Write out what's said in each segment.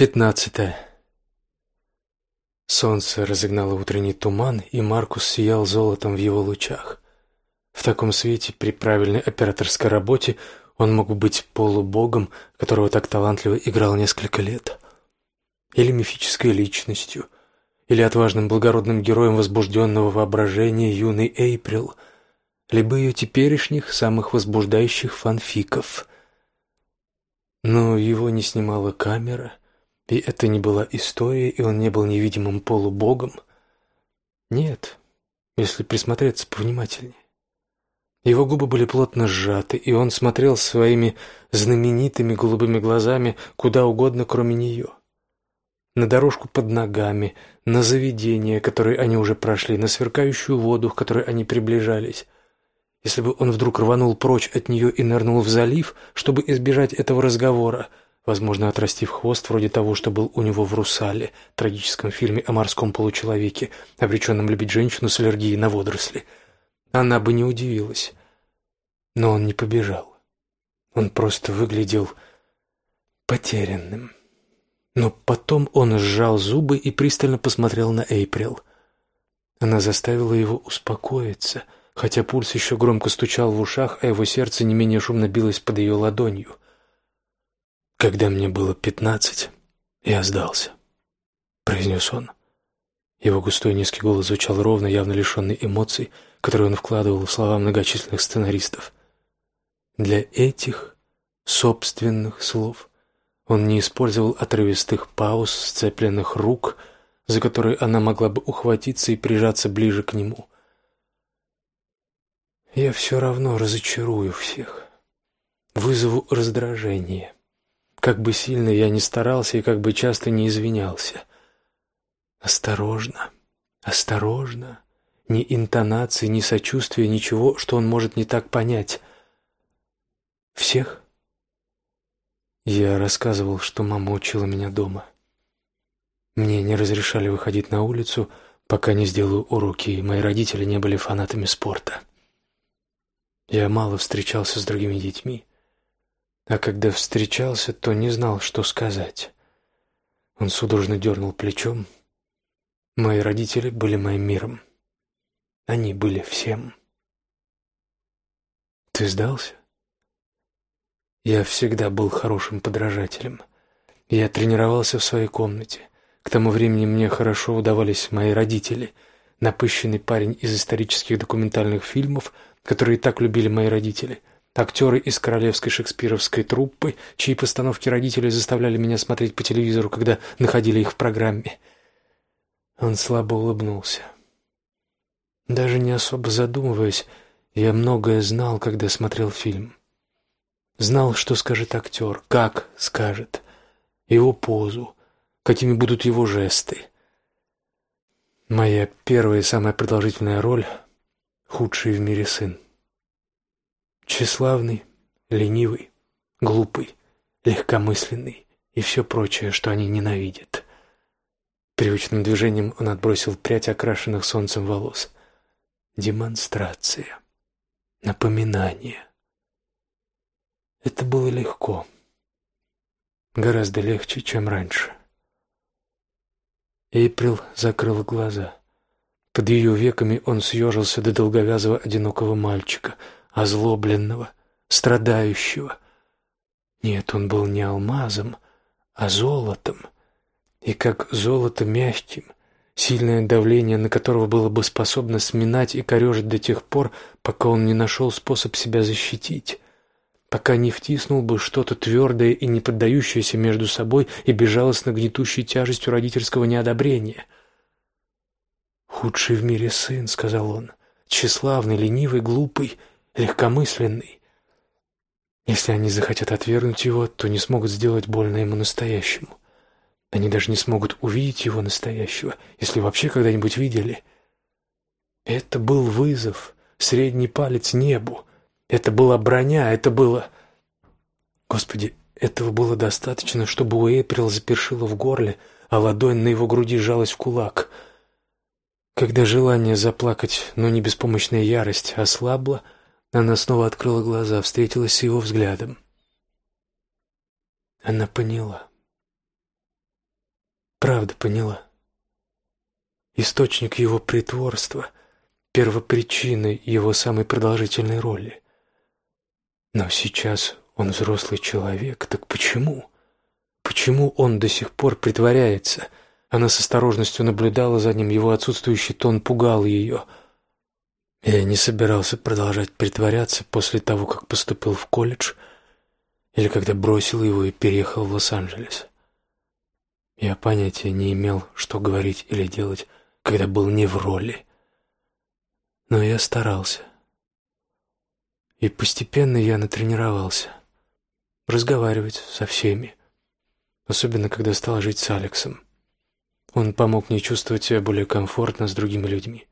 Пятнадцатое. Солнце разогнало утренний туман, и Маркус сиял золотом в его лучах. В таком свете, при правильной операторской работе, он мог быть полубогом, которого так талантливо играл несколько лет, или мифической личностью, или отважным благородным героем возбужденного воображения юной Эйприл, либо ее теперешних самых возбуждающих фанфиков. Но его не снимала камера, и это не была история, и он не был невидимым полубогом. Нет, если присмотреться повнимательнее. Его губы были плотно сжаты, и он смотрел своими знаменитыми голубыми глазами куда угодно, кроме нее. На дорожку под ногами, на заведение, которое они уже прошли, на сверкающую воду, к которой они приближались. Если бы он вдруг рванул прочь от нее и нырнул в залив, чтобы избежать этого разговора, возможно, отрастив хвост вроде того, что был у него в «Русале», трагическом фильме о морском получеловеке, обреченном любить женщину с аллергией на водоросли. Она бы не удивилась. Но он не побежал. Он просто выглядел потерянным. Но потом он сжал зубы и пристально посмотрел на Эйприл. Она заставила его успокоиться, хотя пульс еще громко стучал в ушах, а его сердце не менее шумно билось под ее ладонью. «Когда мне было пятнадцать, я сдался», — произнес он. Его густой низкий голос звучал ровно, явно лишенный эмоций, которые он вкладывал в слова многочисленных сценаристов. Для этих собственных слов он не использовал отрывистых пауз, сцепленных рук, за которые она могла бы ухватиться и прижаться ближе к нему. «Я все равно разочарую всех, вызову раздражение» как бы сильно я ни старался и как бы часто не извинялся. Осторожно, осторожно. Ни интонации, ни сочувствия, ничего, что он может не так понять. Всех? Я рассказывал, что мама учила меня дома. Мне не разрешали выходить на улицу, пока не сделаю уроки, и мои родители не были фанатами спорта. Я мало встречался с другими детьми. А когда встречался, то не знал, что сказать. Он судорожно дернул плечом. Мои родители были моим миром. Они были всем. Ты сдался? Я всегда был хорошим подражателем. Я тренировался в своей комнате. К тому времени мне хорошо удавались мои родители. Напыщенный парень из исторических документальных фильмов, которые так любили мои родители — Актеры из королевской шекспировской труппы, чьи постановки родители заставляли меня смотреть по телевизору, когда находили их в программе. Он слабо улыбнулся. Даже не особо задумываясь, я многое знал, когда смотрел фильм. Знал, что скажет актер, как скажет, его позу, какими будут его жесты. Моя первая и самая продолжительная роль — худший в мире сын. Тщеславный, ленивый, глупый, легкомысленный и все прочее, что они ненавидят. Привычным движением он отбросил прядь окрашенных солнцем волос. Демонстрация. Напоминание. Это было легко. Гораздо легче, чем раньше. Эйприл закрыл глаза. Под ее веками он съежился до долговязого одинокого мальчика — озлобленного, страдающего. Нет, он был не алмазом, а золотом. И как золото мягким, сильное давление на которого было бы способно сминать и корежить до тех пор, пока он не нашел способ себя защитить, пока не втиснул бы что-то твердое и не поддающееся между собой и безжалостно гнетущей тяжестью родительского неодобрения. «Худший в мире сын», — сказал он, — «тщеславный, ленивый, глупый, легкомысленный. Если они захотят отвергнуть его, то не смогут сделать больно ему настоящему. Они даже не смогут увидеть его настоящего, если вообще когда-нибудь видели. Это был вызов, средний палец небу. Это была броня, это было... Господи, этого было достаточно, чтобы у Эйприл запершило в горле, а ладонь на его груди сжалась в кулак. Когда желание заплакать, но не беспомощная ярость, ослабла, она снова открыла глаза, встретилась с его взглядом. Она поняла. правда поняла. Источник его притворства, первопричины его самой продолжительной роли. Но сейчас он взрослый человек, так почему? Почему он до сих пор притворяется? Она с осторожностью наблюдала за ним, его отсутствующий тон пугал ее. Я не собирался продолжать притворяться после того, как поступил в колледж или когда бросил его и переехал в Лос-Анджелес. Я понятия не имел, что говорить или делать, когда был не в роли. Но я старался. И постепенно я натренировался разговаривать со всеми, особенно когда стал жить с Алексом. Он помог мне чувствовать себя более комфортно с другими людьми.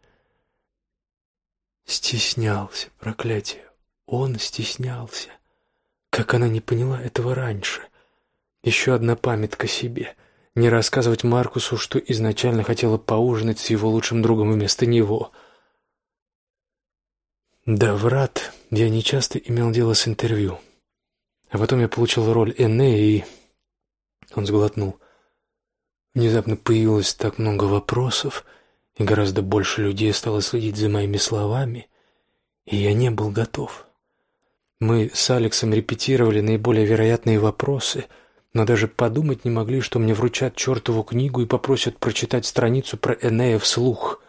Стеснялся, проклятие. Он стеснялся. Как она не поняла этого раньше? Еще одна памятка себе. Не рассказывать Маркусу, что изначально хотела поужинать с его лучшим другом вместо него. Да, врат, я нечасто имел дело с интервью. А потом я получил роль Энне, и... Он сглотнул. Внезапно появилось так много вопросов, и гораздо больше людей стало следить за моими словами, и я не был готов. Мы с Алексом репетировали наиболее вероятные вопросы, но даже подумать не могли, что мне вручат чертову книгу и попросят прочитать страницу про Энея вслух.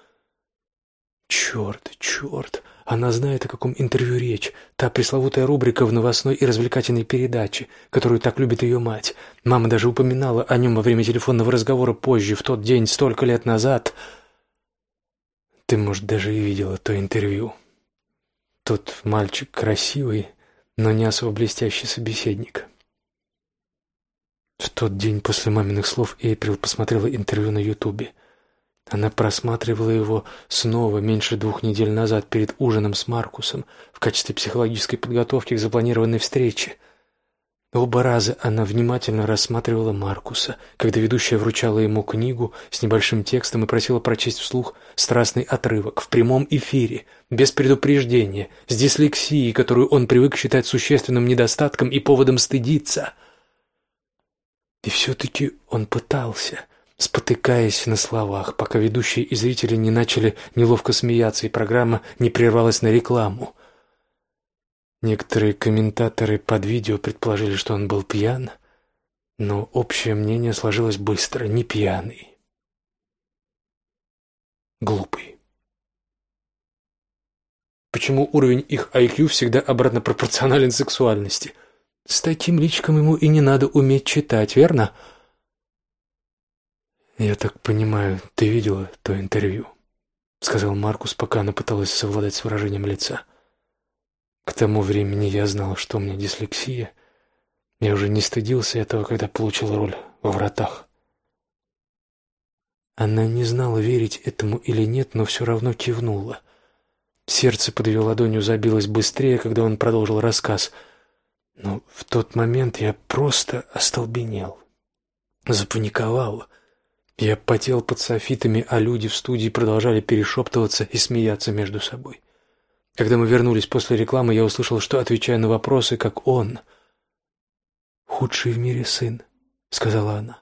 Черт, черт! Она знает, о каком интервью речь. Та пресловутая рубрика в новостной и развлекательной передаче, которую так любит ее мать. Мама даже упоминала о нем во время телефонного разговора позже, в тот день, столько лет назад. Ты, может, даже и видела то интервью. Тот мальчик красивый, но не особо блестящий собеседник. В тот день после маминых слов Эйприл посмотрела интервью на Ютубе. Она просматривала его снова меньше двух недель назад перед ужином с Маркусом в качестве психологической подготовки к запланированной встрече. Оба раза она внимательно рассматривала Маркуса, когда ведущая вручала ему книгу с небольшим текстом и просила прочесть вслух страстный отрывок в прямом эфире, без предупреждения, с дислексией, которую он привык считать существенным недостатком и поводом стыдиться. И все-таки он пытался — спотыкаясь на словах, пока ведущие и зрители не начали неловко смеяться, и программа не прервалась на рекламу. Некоторые комментаторы под видео предположили, что он был пьян, но общее мнение сложилось быстро: не пьяный, глупый. Почему уровень их IQ всегда обратно пропорционален сексуальности? С таким личиком ему и не надо уметь читать, верно? «Я так понимаю, ты видела то интервью?» — сказал Маркус, пока она пыталась совладать с выражением лица. «К тому времени я знал, что у меня дислексия. Я уже не стыдился этого, когда получил роль во вратах». Она не знала, верить этому или нет, но все равно кивнула. Сердце под ее ладонью забилось быстрее, когда он продолжил рассказ. Но в тот момент я просто остолбенел, запаниковал — я потел под софитами, а люди в студии продолжали перешептываться и смеяться между собой. Когда мы вернулись после рекламы, я услышал, что отвечаю на вопросы, как он. «Худший в мире сын», — сказала она.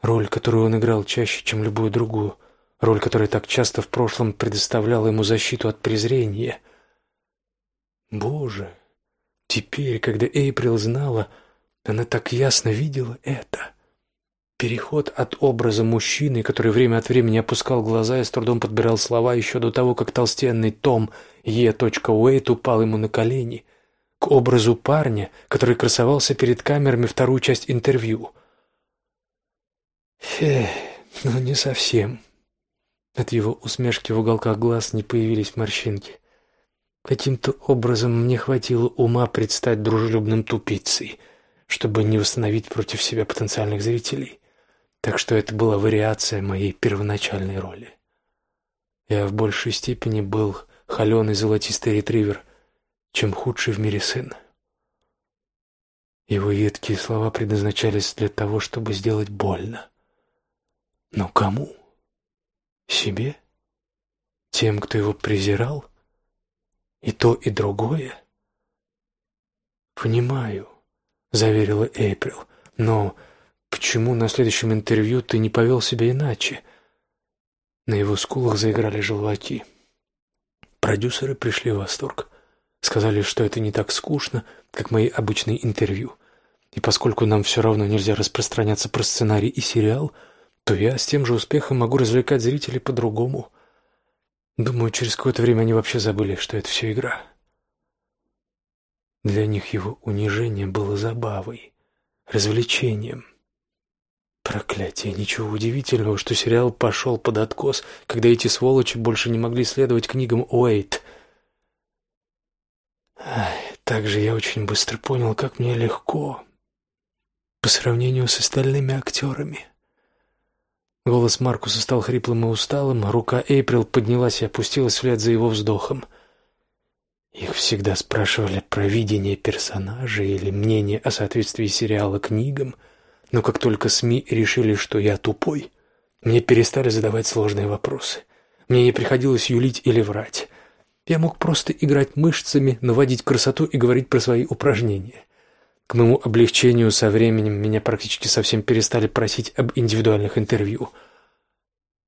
Роль, которую он играл чаще, чем любую другую. Роль, которая так часто в прошлом предоставляла ему защиту от презрения. Боже, теперь, когда Эйприл знала, она так ясно видела это. Переход от образа мужчины, который время от времени опускал глаза и с трудом подбирал слова еще до того, как толстенный Том Е. Уэйт упал ему на колени, к образу парня, который красовался перед камерами вторую часть интервью. Эх, ну не совсем. От его усмешки в уголках глаз не появились морщинки. Каким-то образом мне хватило ума предстать дружелюбным тупицей, чтобы не восстановить против себя потенциальных зрителей. Так что это была вариация моей первоначальной роли. Я в большей степени был холеный золотистый ретривер, чем худший в мире сын. Его едкие слова предназначались для того, чтобы сделать больно. Но кому? Себе? Тем, кто его презирал? И то, и другое? «Понимаю», — заверила Эйприл, — «но почему на следующем интервью ты не повел себя иначе?» На его скулах заиграли желваки. Продюсеры пришли в восторг. Сказали, что это не так скучно, как мои обычные интервью. И поскольку нам все равно нельзя распространяться про сценарий и сериал, то я с тем же успехом могу развлекать зрителей по-другому. Думаю, через какое-то время они вообще забыли, что это все игра. Для них его унижение было забавой, развлечением. Проклятие, ничего удивительного, что сериал пошел под откос, когда эти сволочи больше не могли следовать книгам Уэйт. Также я очень быстро понял, как мне легко по сравнению с остальными актерами. Голос Маркуса стал хриплым и усталым, рука Эйприл поднялась и опустилась вслед за его вздохом. Их всегда спрашивали про видение персонажа или мнение о соответствии сериала книгам, но как только СМИ решили, что я тупой, мне перестали задавать сложные вопросы. Мне не приходилось юлить или врать. Я мог просто играть мышцами, наводить красоту и говорить про свои упражнения. К моему облегчению со временем меня практически совсем перестали просить об индивидуальных интервью.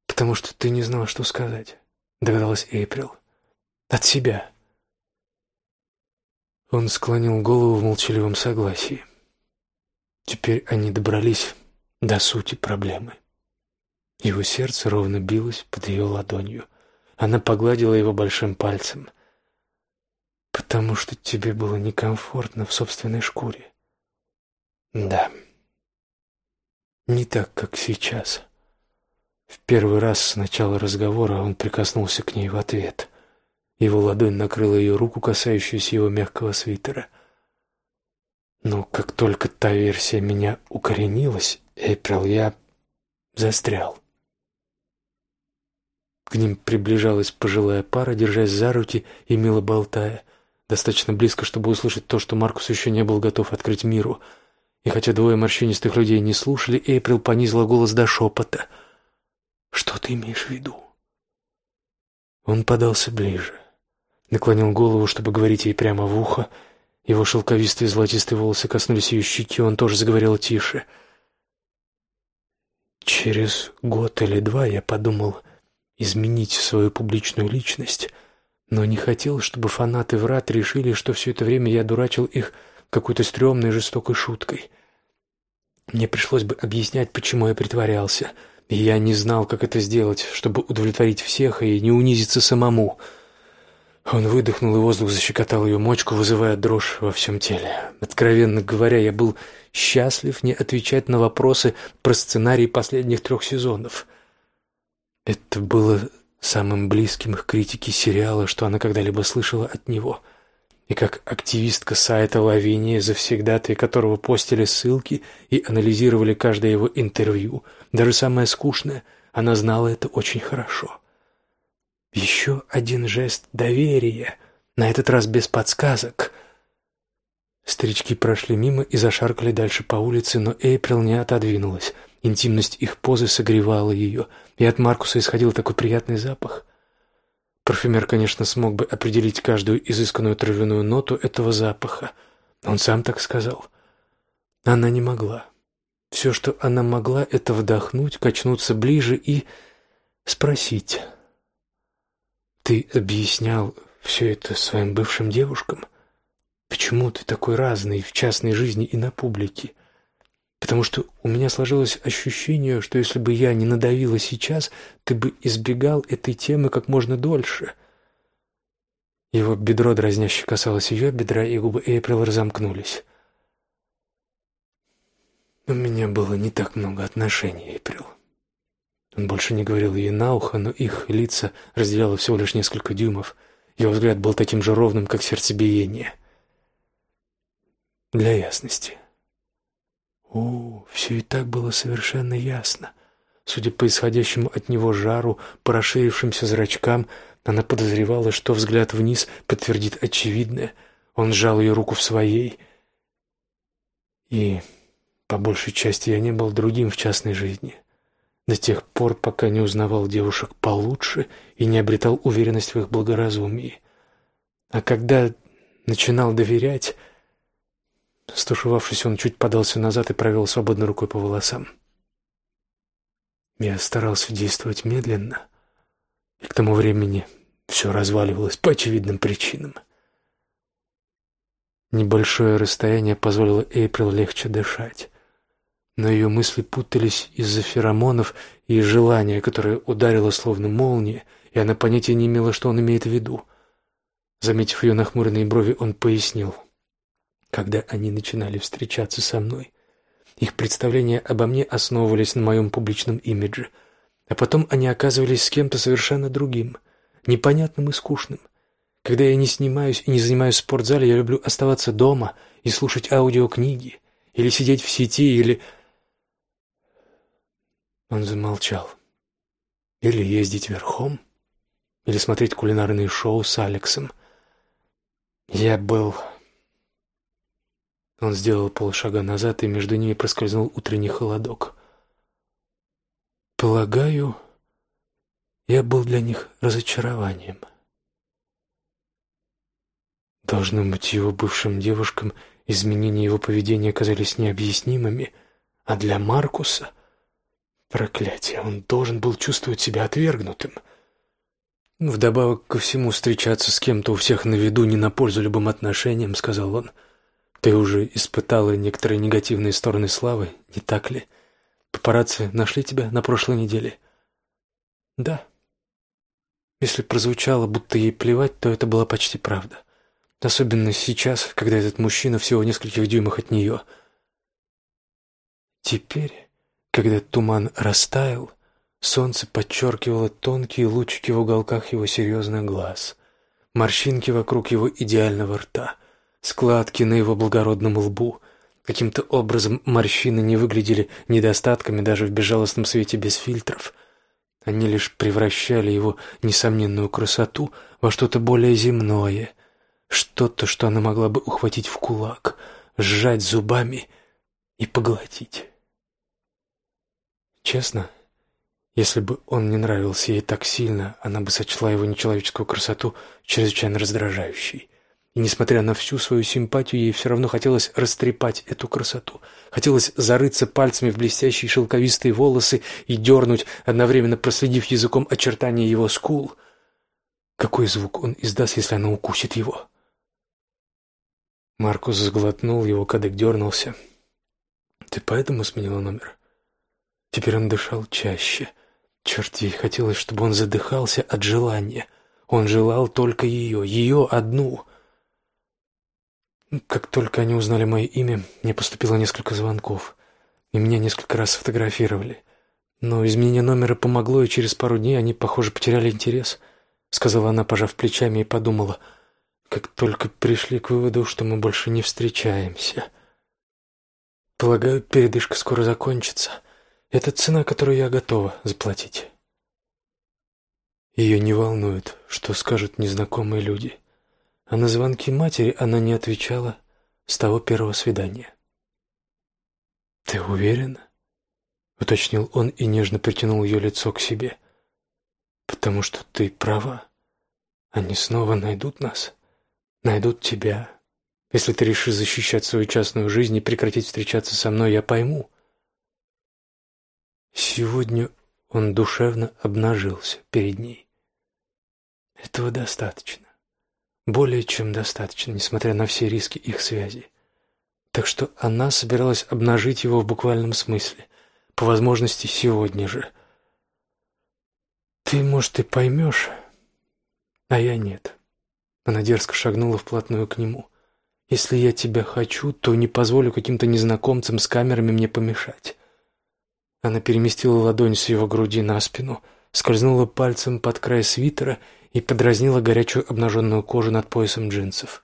«Потому что ты не знала, что сказать», — догадалась Эйприл. «От себя». Он склонил голову в молчаливом согласии. Теперь они добрались до сути проблемы. Его сердце ровно билось под ее ладонью. Она погладила его большим пальцем. «Потому что тебе было некомфортно в собственной шкуре. Да. Не так, как сейчас. В первый раз с начала разговора он прикоснулся к ней в ответ. Его ладонь накрыла ее руку, касающуюся его мягкого свитера. Но как только та версия меня укоренилась, Эйприл, я застрял. К ним приближалась пожилая пара, держась за руки и мило болтая, достаточно близко, чтобы услышать то, что Маркус еще не был готов открыть миру — и хотя двое морщинистых людей не слушали, Эйприл понизила голос до шепота. «Что ты имеешь в виду?» Он подался ближе, наклонил голову, чтобы говорить ей прямо в ухо. Его шелковистые золотистые волосы коснулись ее щеки, он тоже заговорил тише. «Через год или два я подумал изменить свою публичную личность, но не хотел, чтобы фанаты врат решили, что все это время я дурачил их какой-то стрёмной жестокой шуткой. Мне пришлось бы объяснять, почему я притворялся, и я не знал, как это сделать, чтобы удовлетворить всех и не унизиться самому. Он выдохнул, и воздух защекотал ее мочку, вызывая дрожь во всем теле. Откровенно говоря, я был счастлив не отвечать на вопросы про сценарий последних трех сезонов. Это было самым близким к критике сериала, что она когда-либо слышала от него — и как активистка сайта Лавиния, завсегдатые которого постили ссылки и анализировали каждое его интервью, даже самое скучное, она знала это очень хорошо. Еще один жест доверия, на этот раз без подсказок. Старички прошли мимо и зашаркали дальше по улице, но Эйприл не отодвинулась. Интимность их позы согревала ее, и от Маркуса исходил такой приятный запах — Парфюмер, конечно, смог бы определить каждую изысканную травяную ноту этого запаха. Он сам так сказал. Она не могла. Все, что она могла, это вдохнуть, качнуться ближе и спросить. «Ты объяснял все это своим бывшим девушкам? Почему ты такой разный в частной жизни и на публике?» потому что у меня сложилось ощущение, что если бы я не надавила сейчас, ты бы избегал этой темы как можно дольше. Его бедро дразняще касалось ее бедра, и губы Эйприл разомкнулись. У меня было не так много отношений, Эйприл. Он больше не говорил ей на ухо, но их лица разделяло всего лишь несколько дюймов. Его взгляд был таким же ровным, как сердцебиение. Для ясности. О, все и так было совершенно ясно. Судя по исходящему от него жару, по расширившимся зрачкам, она подозревала, что взгляд вниз подтвердит очевидное. Он сжал ее руку в своей. И по большей части я не был другим в частной жизни. До тех пор, пока не узнавал девушек получше и не обретал уверенность в их благоразумии. А когда начинал доверять, Стушевавшись, он чуть подался назад и провел свободной рукой по волосам. Я старался действовать медленно, и к тому времени все разваливалось по очевидным причинам. Небольшое расстояние позволило Эйприл легче дышать, но ее мысли путались из-за феромонов и желания, которое ударило словно молния, и она понятия не имела, что он имеет в виду. Заметив ее нахмуренные брови, он пояснил. Когда они начинали встречаться со мной, их представления обо мне основывались на моем публичном имидже, а потом они оказывались с кем-то совершенно другим, непонятным и скучным. Когда я не снимаюсь и не занимаюсь в спортзале, я люблю оставаться дома и слушать аудиокниги, или сидеть в сети, или... Он замолчал. Или ездить верхом, или смотреть кулинарные шоу с Алексом. Я был он сделал полшага назад, и между ними проскользнул утренний холодок. Полагаю, я был для них разочарованием. Должно быть, его бывшим девушкам изменения его поведения казались необъяснимыми, а для Маркуса — проклятие, он должен был чувствовать себя отвергнутым. «Вдобавок ко всему, встречаться с кем-то у всех на виду не на пользу любым отношениям», — сказал он. — ты уже испытала некоторые негативные стороны славы, не так ли? Папарацци нашли тебя на прошлой неделе? Да. Если прозвучало, будто ей плевать, то это была почти правда. Особенно сейчас, когда этот мужчина всего в нескольких дюймах от нее. Теперь, когда туман растаял, солнце подчеркивало тонкие лучики в уголках его серьезных глаз, морщинки вокруг его идеального рта — складки на его благородном лбу. Каким-то образом морщины не выглядели недостатками даже в безжалостном свете без фильтров. Они лишь превращали его несомненную красоту во что-то более земное, что-то, что она могла бы ухватить в кулак, сжать зубами и поглотить. Честно, если бы он не нравился ей так сильно, она бы сочла его нечеловеческую красоту чрезвычайно раздражающей. И несмотря на всю свою симпатию, ей все равно хотелось растрепать эту красоту. Хотелось зарыться пальцами в блестящие шелковистые волосы и дернуть, одновременно проследив языком очертания его скул. Какой звук он издаст, если она укусит его? Маркус сглотнул, его кадык дернулся. «Ты поэтому сменила номер?» Теперь он дышал чаще. Черт, ей хотелось, чтобы он задыхался от желания. Он желал только ее, ее одну — как только они узнали мое имя, мне поступило несколько звонков, и меня несколько раз сфотографировали. Но изменение номера помогло, и через пару дней они, похоже, потеряли интерес, сказала она, пожав плечами, и подумала, как только пришли к выводу, что мы больше не встречаемся. Полагаю, передышка скоро закончится. Это цена, которую я готова заплатить. Ее не волнует, что скажут незнакомые люди а на звонки матери она не отвечала с того первого свидания. «Ты уверена?» — уточнил он и нежно притянул ее лицо к себе. «Потому что ты права. Они снова найдут нас, найдут тебя. Если ты решишь защищать свою частную жизнь и прекратить встречаться со мной, я пойму». Сегодня он душевно обнажился перед ней. Этого достаточно. Более чем достаточно, несмотря на все риски их связи. Так что она собиралась обнажить его в буквальном смысле, по возможности сегодня же. «Ты, может, и поймешь, а я нет». Она дерзко шагнула вплотную к нему. «Если я тебя хочу, то не позволю каким-то незнакомцам с камерами мне помешать». Она переместила ладонь с его груди на спину, скользнула пальцем под край свитера и подразнила горячую обнаженную кожу над поясом джинсов.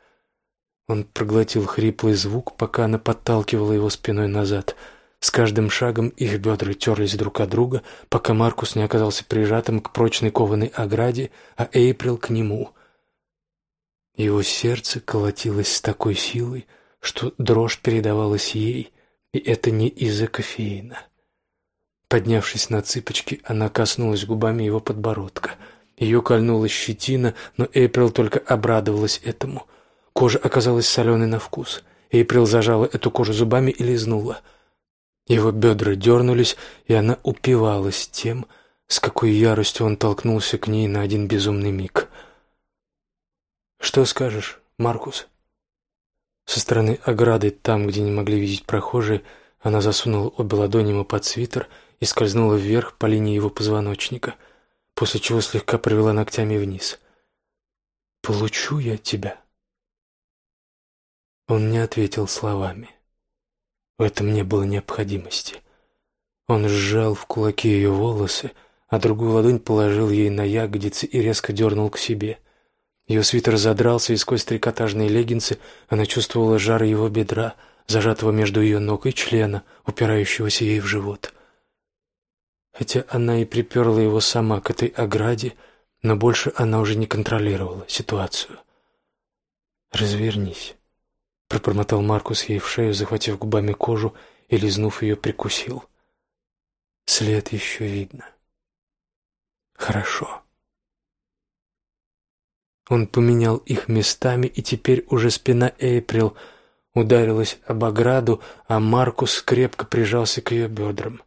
Он проглотил хриплый звук, пока она подталкивала его спиной назад. С каждым шагом их бедра терлись друг от друга, пока Маркус не оказался прижатым к прочной кованой ограде, а Эйприл к нему. Его сердце колотилось с такой силой, что дрожь передавалась ей, и это не из-за кофеина. Поднявшись на цыпочки, она коснулась губами его подбородка — ее кольнула щетина, но Эйприл только обрадовалась этому. Кожа оказалась соленой на вкус. Эйприл зажала эту кожу зубами и лизнула. Его бедра дернулись, и она упивалась тем, с какой яростью он толкнулся к ней на один безумный миг. «Что скажешь, Маркус?» Со стороны ограды, там, где не могли видеть прохожие, она засунула обе ладони ему под свитер и скользнула вверх по линии его позвоночника, после чего слегка провела ногтями вниз. «Получу я тебя?» Он не ответил словами. В этом не было необходимости. Он сжал в кулаки ее волосы, а другую ладонь положил ей на ягодицы и резко дернул к себе — ее свитер задрался, и сквозь трикотажные леггинсы она чувствовала жар его бедра, зажатого между ее ног и члена, упирающегося ей в живот. Хотя она и приперла его сама к этой ограде, но больше она уже не контролировала ситуацию. «Развернись», — пробормотал Маркус ей в шею, захватив губами кожу и, лизнув ее, прикусил. «След еще видно». «Хорошо». Он поменял их местами, и теперь уже спина Эйприл ударилась об ограду, а Маркус крепко прижался к ее бедрам.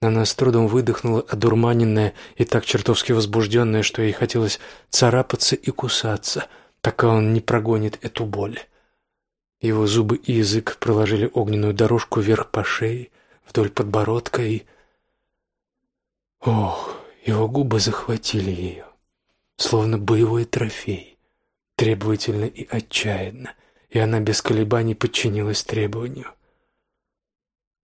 Она с трудом выдохнула, одурманенная и так чертовски возбужденная, что ей хотелось царапаться и кусаться, пока он не прогонит эту боль. Его зубы и язык проложили огненную дорожку вверх по шее, вдоль подбородка и... Ох, его губы захватили ее словно боевой трофей, требовательно и отчаянно, и она без колебаний подчинилась требованию.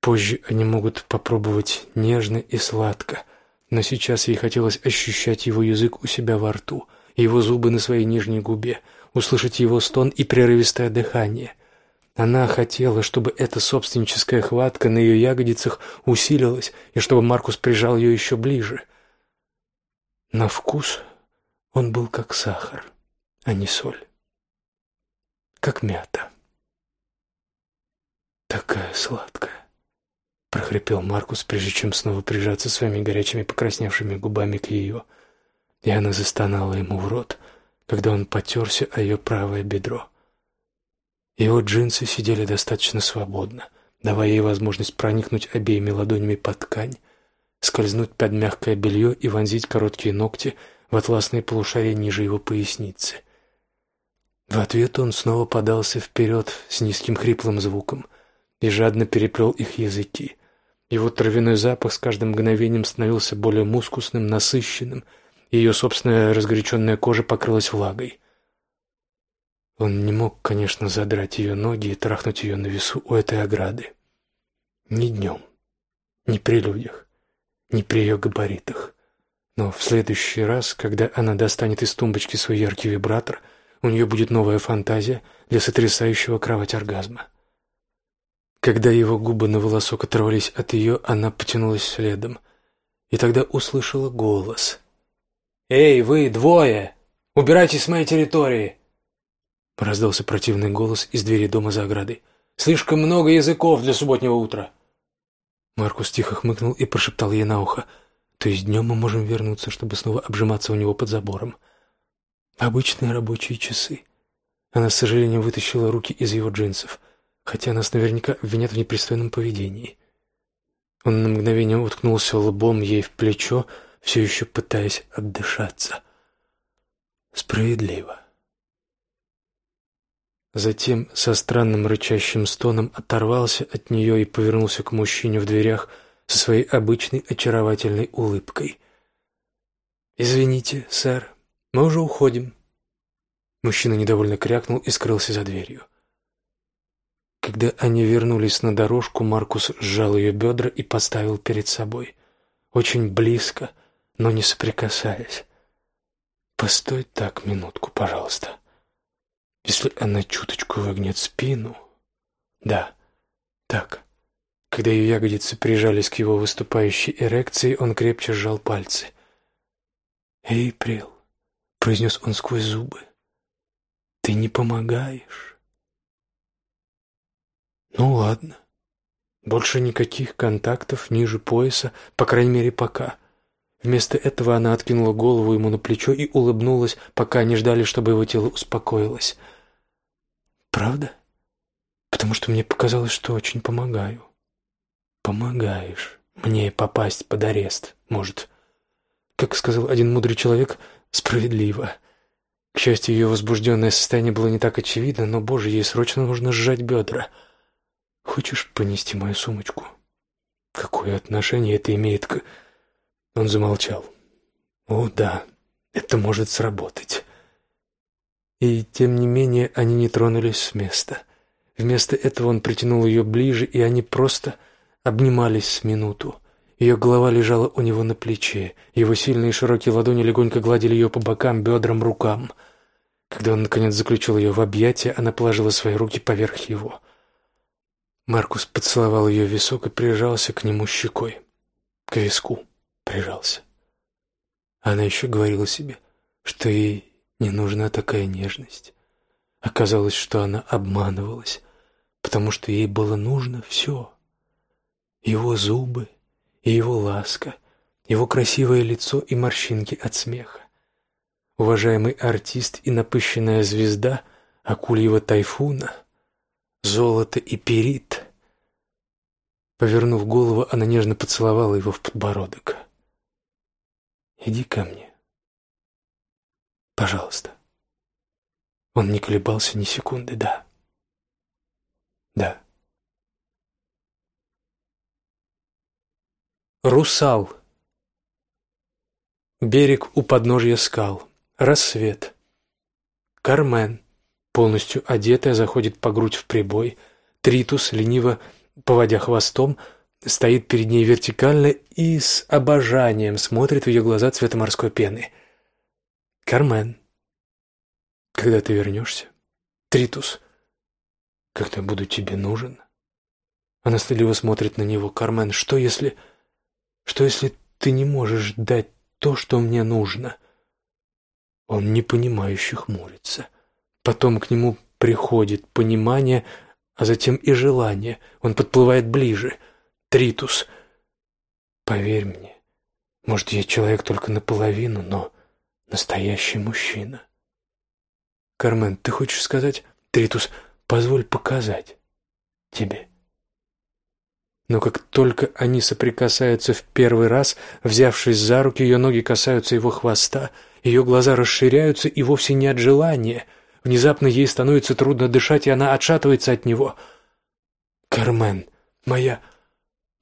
Позже они могут попробовать нежно и сладко, но сейчас ей хотелось ощущать его язык у себя во рту, его зубы на своей нижней губе, услышать его стон и прерывистое дыхание. Она хотела, чтобы эта собственническая хватка на ее ягодицах усилилась, и чтобы Маркус прижал ее еще ближе. На вкус он был как сахар, а не соль. Как мята. Такая сладкая, прохрипел Маркус, прежде чем снова прижаться своими горячими покрасневшими губами к ее, и она застонала ему в рот, когда он потерся о ее правое бедро. Его джинсы сидели достаточно свободно, давая ей возможность проникнуть обеими ладонями под ткань, скользнуть под мягкое белье и вонзить короткие ногти — в атласное полушарие ниже его поясницы. В ответ он снова подался вперед с низким хриплым звуком и жадно переплел их языки. Его травяной запах с каждым мгновением становился более мускусным, насыщенным, и ее собственная разгоряченная кожа покрылась влагой. Он не мог, конечно, задрать ее ноги и трахнуть ее на весу у этой ограды. Ни днем, ни при людях, ни при ее габаритах. Но в следующий раз, когда она достанет из тумбочки свой яркий вибратор, у нее будет новая фантазия для сотрясающего кровать оргазма. Когда его губы на волосок оторвались от ее, она потянулась следом. И тогда услышала голос. «Эй, вы двое! Убирайтесь с моей территории!» Раздался противный голос из двери дома за оградой. «Слишком много языков для субботнего утра!» Маркус тихо хмыкнул и прошептал ей на ухо. То есть днем мы можем вернуться, чтобы снова обжиматься у него под забором. Обычные рабочие часы. Она с сожалением вытащила руки из его джинсов, хотя нас наверняка обвинят в непристойном поведении. Он на мгновение уткнулся лбом ей в плечо, все еще пытаясь отдышаться. Справедливо. Затем со странным рычащим стоном оторвался от нее и повернулся к мужчине в дверях, со своей обычной очаровательной улыбкой. «Извините, сэр, мы уже уходим». Мужчина недовольно крякнул и скрылся за дверью. Когда они вернулись на дорожку, Маркус сжал ее бедра и поставил перед собой. Очень близко, но не соприкасаясь. «Постой так минутку, пожалуйста. Если она чуточку выгнет спину...» «Да, так. Когда ее ягодицы прижались к его выступающей эрекции, он крепче сжал пальцы. «Эйприл», — произнес он сквозь зубы, — «ты не помогаешь». «Ну ладно. Больше никаких контактов ниже пояса, по крайней мере, пока». Вместо этого она откинула голову ему на плечо и улыбнулась, пока они ждали, чтобы его тело успокоилось. «Правда?» потому что мне показалось, что очень помогаю. Помогаешь мне попасть под арест, может. Как сказал один мудрый человек, справедливо. К счастью, ее возбужденное состояние было не так очевидно, но, боже, ей срочно нужно сжать бедра. Хочешь понести мою сумочку? Какое отношение это имеет к... Он замолчал. О, да, это может сработать. И, тем не менее, они не тронулись с места. Вместо этого он притянул ее ближе, и они просто обнимались с минуту. Ее голова лежала у него на плече, его сильные широкие ладони легонько гладили ее по бокам, бедрам, рукам. Когда он, наконец, заключил ее в объятия, она положила свои руки поверх его. Маркус поцеловал ее висок и прижался к нему щекой. К виску прижался. Она еще говорила себе, что ей не нужна такая нежность. Оказалось, что она обманывалась, потому что ей было нужно все. Его зубы и его ласка, его красивое лицо и морщинки от смеха. Уважаемый артист и напыщенная звезда акульего тайфуна, золото и перит. Повернув голову, она нежно поцеловала его в подбородок. «Иди ко мне. Пожалуйста». Он не колебался ни секунды, да. Да. Русал. Берег у подножья скал. Рассвет. Кармен, полностью одетая, заходит по грудь в прибой. Тритус, лениво поводя хвостом, стоит перед ней вертикально и с обожанием смотрит в ее глаза цвета морской пены. Кармен. Когда ты вернешься? Тритус. Когда буду тебе нужен? Она стыдливо смотрит на него. Кармен, что если... Что если ты не можешь дать то, что мне нужно? Он непонимающе хмурится. Потом к нему приходит понимание, а затем и желание. Он подплывает ближе. Тритус. Поверь мне, может, я человек только наполовину, но настоящий мужчина. Кармен, ты хочешь сказать? Тритус, позволь показать тебе. Но как только они соприкасаются в первый раз, взявшись за руки, ее ноги касаются его хвоста, ее глаза расширяются и вовсе не от желания. Внезапно ей становится трудно дышать, и она отшатывается от него. «Кармен, моя...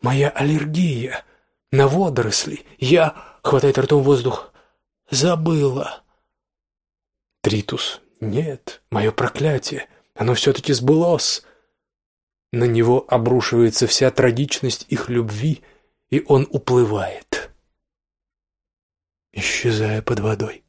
моя аллергия на водоросли. Я...» — хватает ртом воздух. «Забыла». «Тритус, нет, мое проклятие. Оно все-таки сбылось». На него обрушивается вся трагичность их любви, и он уплывает, исчезая под водой.